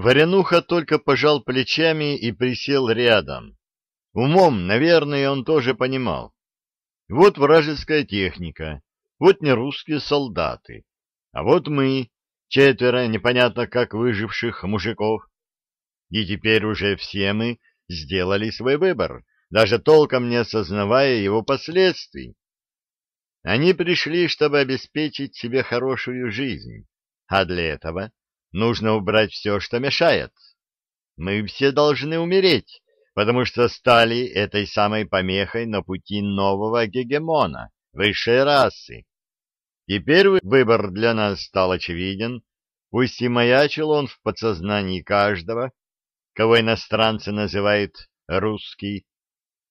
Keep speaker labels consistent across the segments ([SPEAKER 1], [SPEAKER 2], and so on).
[SPEAKER 1] Варенуха только пожал плечами и присел рядом. Умом, наверное, он тоже понимал. Вот вражеская техника, вот не русские солдаты, а вот мы, четверо непонятно как выживших мужиков. И теперь уже все мы сделали свой выбор, даже толком не осознавая его последствий. Они пришли, чтобы обеспечить себе хорошую жизнь, а для этого нужно убрать все, что мешает. Мы все должны умереть, потому что стали этой самой помехой на пути нового гегемона, высшей расы. Теперь выбор для нас стал очевиден, пусть и маячил он в подсознании каждого, кого иностранцы называют «русский»,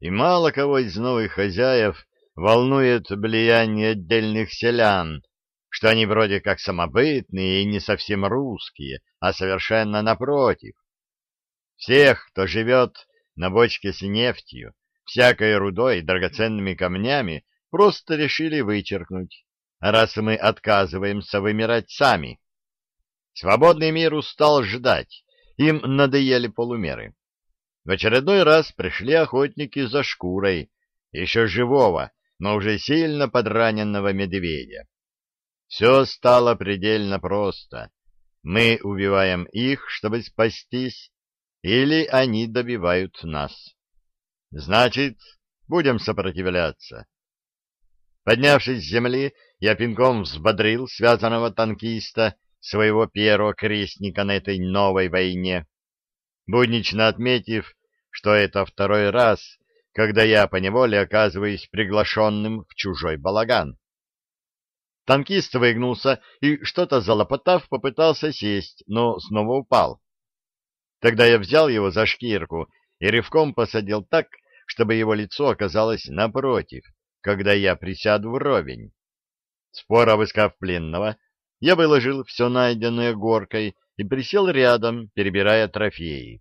[SPEAKER 1] и мало кого из новых хозяев волнует влияние отдельных селян, что они вроде как самобытные и не совсем русские, а совершенно напротив. Всех, кто живет на бочке с нефтью, всякой рудой и драгоценными камнями, просто решили вычеркнуть, раз мы отказываемся вымирать сами. Свободный мир устал ждать, им надоели полумеры. В очередной раз пришли охотники за шкурой, еще живого, но уже сильно подраненного медведя. Все стало предельно просто. Мы убиваем их, чтобы спастись, или они добивают нас. Значит, будем сопротивляться. Поднявшись с земли, я пинком взбодрил связанного танкиста, своего первого крестника на этой новой войне, буднично отметив, что это второй раз, когда я поневоле оказываюсь приглашенным в чужой балаган. Танкист выгнулся и, что-то залопотав, попытался сесть, но снова упал. Тогда я взял его за шкирку и рывком посадил так, чтобы его лицо оказалось напротив, когда я присяду вровень. Спор обыскав пленного, я выложил все найденное горкой и присел рядом, перебирая трофеи.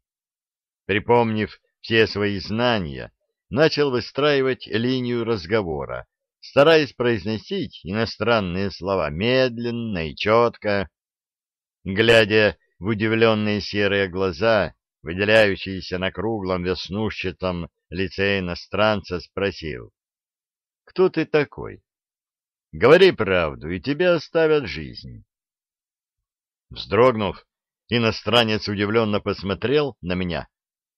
[SPEAKER 1] Припомнив все свои знания, начал выстраивать линию разговора, стараясь произносить иностранные слова медленно и четко. Глядя в удивленные серые глаза, выделяющиеся на круглом веснушчатом лице иностранца, спросил. — Кто ты такой? — Говори правду, и тебе оставят жизнь. Вздрогнув, иностранец удивленно посмотрел на меня.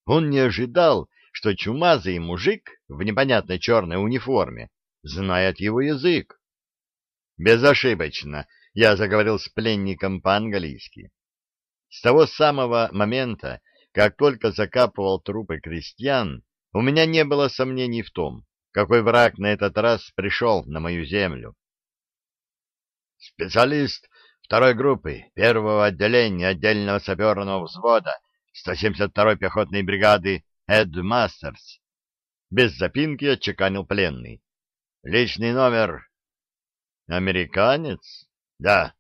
[SPEAKER 1] Он не ожидал, что чумазый мужик в непонятной черной униформе знает его язык. Безошибочно я заговорил с пленником по-английски. С того самого момента, как только закапывал трупы крестьян, у меня не было сомнений в том, какой враг на этот раз пришел на мою землю. Специалист второй группы первого отделения отдельного саперного взвода 172-й пехотной бригады Эд Мастерс. Без запинки отчеканил пленный. Личный номер. Американец? Да.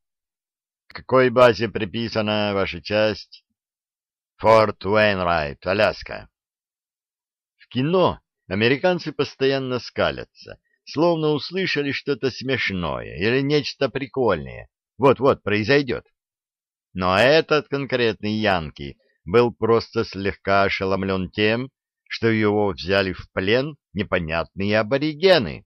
[SPEAKER 1] К какой базе приписана ваша часть? Форт Уэйнрайт, Аляска. В кино американцы постоянно скалятся, словно услышали что-то смешное или нечто прикольное. Вот-вот произойдет. Но этот конкретный Янки был просто слегка ошеломлен тем, что его взяли в плен непонятные аборигены.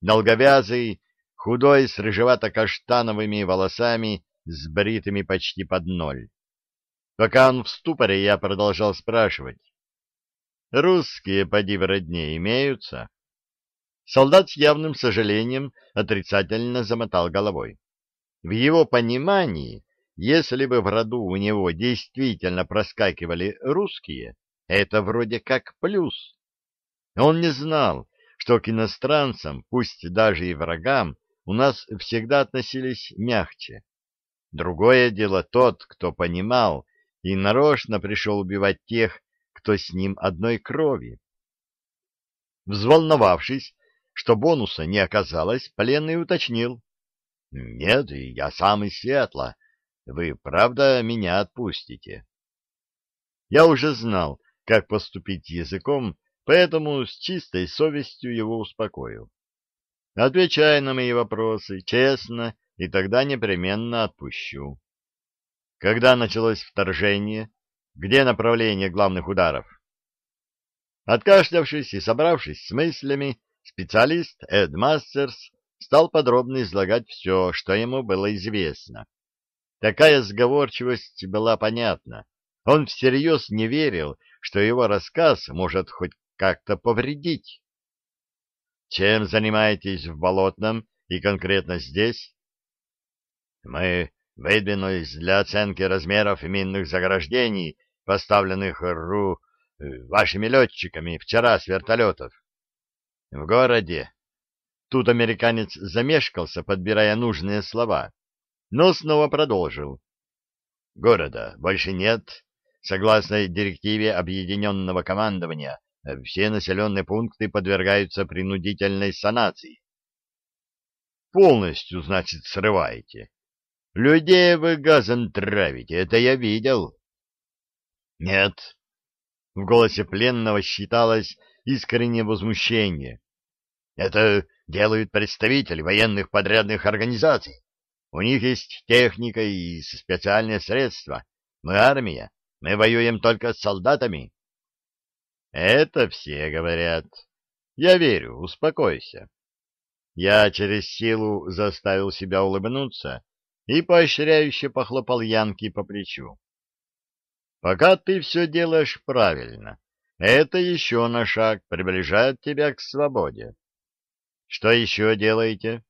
[SPEAKER 1] Долговязый, худой, с рыжевато-каштановыми волосами, с бритыми почти под ноль. Пока он в ступоре, я продолжал спрашивать. «Русские, поди в родне, имеются?» Солдат с явным сожалением отрицательно замотал головой. В его понимании, если бы в роду у него действительно проскакивали русские, это вроде как плюс. Он не знал, что к иностранцам, пусть даже и врагам, у нас всегда относились мягче. Другое дело тот, кто понимал и нарочно пришел убивать тех, кто с ним одной крови. Взволновавшись, что бонуса не оказалось, пленный уточнил. — Нет, я сам из Сиэтла. Вы правда меня отпустите? Я уже знал, как поступить языком, поэтому с чистой совестью его успокоил. Отвечай на мои вопросы честно, и тогда непременно отпущу. Когда началось вторжение? Где направление главных ударов? Откашлявшись и собравшись с мыслями, специалист Эд Мастерс стал подробно излагать все, что ему было известно. Такая сговорчивость была понятна. Он всерьез не верил, что его рассказ может хоть как-то повредить. Чем занимаетесь в Болотном и конкретно здесь? Мы выдвинулись для оценки размеров минных заграждений, поставленных РУ э, вашими летчиками вчера с вертолетов. В городе. Тут американец замешкался, подбирая нужные слова, но снова продолжил. Города больше нет. Согласно директиве Объединенного командования, все населенные пункты подвергаются принудительной санации. Полностью, значит, срываете. Людей вы газом травите, это я видел. Нет. В голосе пленного считалось искреннее возмущение. Это делают представители военных подрядных организаций. У них есть техника и специальные средства. Мы армия, мы воюем только с солдатами. Это все говорят. Я верю, успокойся. Я через силу заставил себя улыбнуться и поощряюще похлопал Янки по плечу. Пока ты все делаешь правильно, это еще на шаг приближает тебя к свободе. Что еще делаете?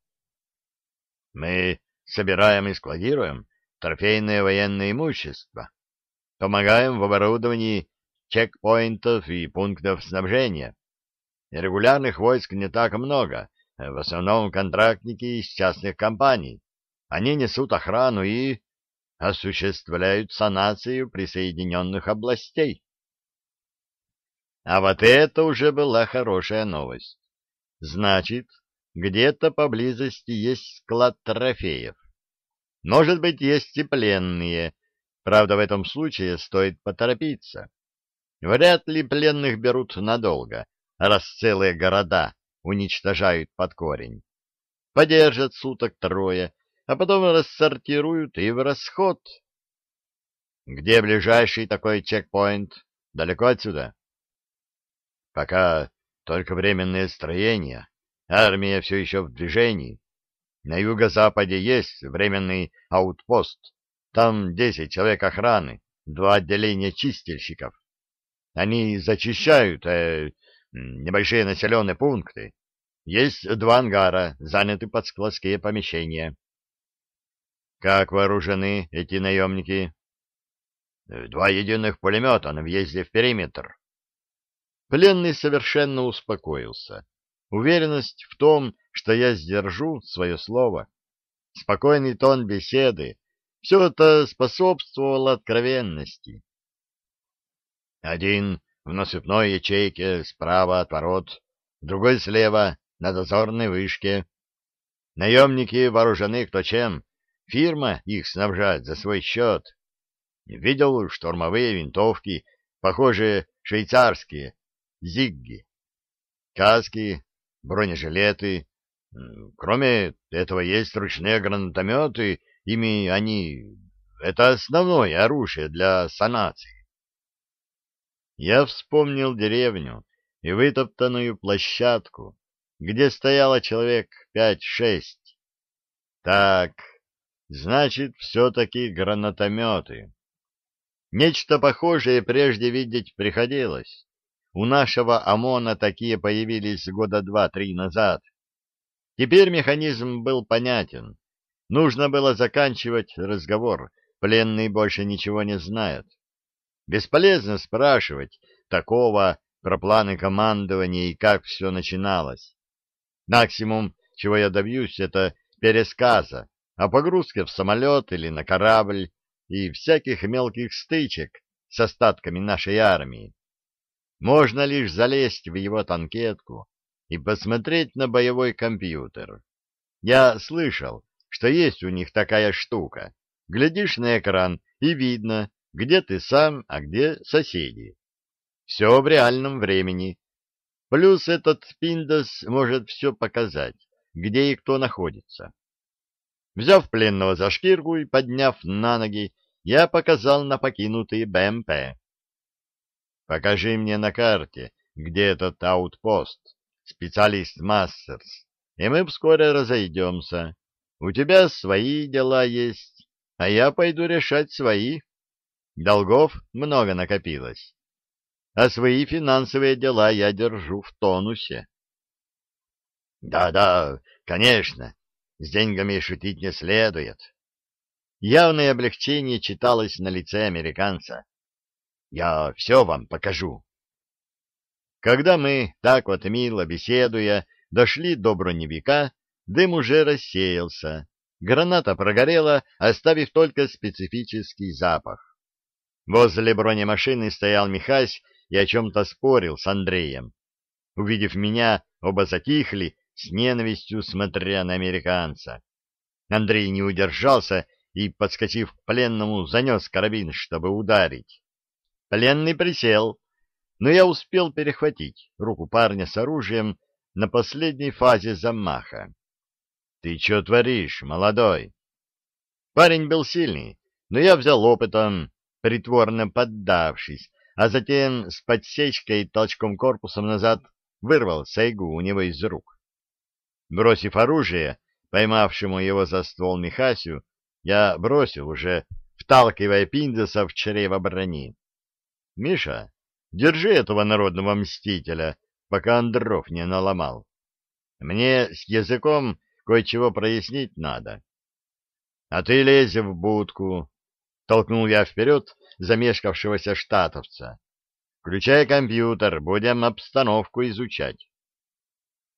[SPEAKER 1] Мы собираем и складируем трофейное военное имущество, помогаем в оборудовании чекпоинтов и пунктов снабжения. Регулярных войск не так много, в основном контрактники из частных компаний. Они несут охрану и осуществляют санацию присоединенных областей. А вот это уже была хорошая новость. Значит, где-то поблизости есть склад трофеев. Может быть, есть и пленные. Правда, в этом случае стоит поторопиться. Вряд ли пленных берут надолго, раз целые города уничтожают под корень. Подержат суток трое, а потом рассортируют и в расход. Где ближайший такой чекпоинт? Далеко отсюда? Пока только временное строение. Армия все еще в движении. На юго-западе есть временный аутпост. Там десять человек охраны, два отделения чистильщиков. Они зачищают э, небольшие населенные пункты. Есть два ангара, заняты под складские помещения. Как вооружены эти наемники? Два единых пулемета на въезде в периметр. Пленный совершенно успокоился. Уверенность в том, что я сдержу свое слово. Спокойный тон беседы. Все это способствовало откровенности. Один в насыпной ячейке справа от ворот, другой слева на дозорной вышке. Наемники вооружены кто чем, Фирма их снабжает за свой счет. Видел штурмовые винтовки, похожие швейцарские, зигги, каски, бронежилеты. Кроме этого есть ручные гранатометы, ими они... Это основное оружие для санации. Я вспомнил деревню и вытоптанную площадку, где стояло человек пять-шесть. Так, Значит, все-таки гранатометы. Нечто похожее прежде видеть приходилось. У нашего ОМОНа такие появились года два-три назад. Теперь механизм был понятен. Нужно было заканчивать разговор. Пленный больше ничего не знает. Бесполезно спрашивать такого про планы командования и как все начиналось. Максимум, чего я добьюсь, это пересказа, о погрузке в самолет или на корабль и всяких мелких стычек с остатками нашей армии. Можно лишь залезть в его танкетку и посмотреть на боевой компьютер. Я слышал, что есть у них такая штука. Глядишь на экран, и видно, где ты сам, а где соседи. Все в реальном времени. Плюс этот Пиндос может все показать, где и кто находится. Взяв пленного за шкирку и подняв на ноги, я показал на покинутый БМП. «Покажи мне на карте, где этот аутпост, специалист Массерс, и мы вскоре разойдемся. У тебя свои дела есть, а я пойду решать свои. Долгов много накопилось, а свои финансовые дела я держу в тонусе». «Да-да, конечно, с деньгами шутить не следует». Явное облегчение читалось на лице американца. «Я все вам покажу». Когда мы, так вот мило беседуя, дошли до броневика, дым уже рассеялся. Граната прогорела, оставив только специфический запах. Возле бронемашины стоял Михась и о чем-то спорил с Андреем. Увидев меня, оба затихли, с ненавистью смотря на американца. Андрей не удержался и, подскочив к пленному, занес карабин, чтобы ударить. Пленный присел, но я успел перехватить руку парня с оружием на последней фазе замаха. — Ты что творишь, молодой? Парень был сильный, но я взял опытом, притворно поддавшись, а затем с подсечкой и толчком корпусом назад вырвал сайгу у него из рук. Бросив оружие, поймавшему его за ствол Михасю, я бросил уже, вталкивая Пиндеса в чрево брони. — Миша, держи этого народного мстителя, пока Андров не наломал. Мне с языком кое-чего прояснить надо. — А ты лезь в будку, — толкнул я вперед замешкавшегося штатовца. — Включай компьютер, будем обстановку изучать.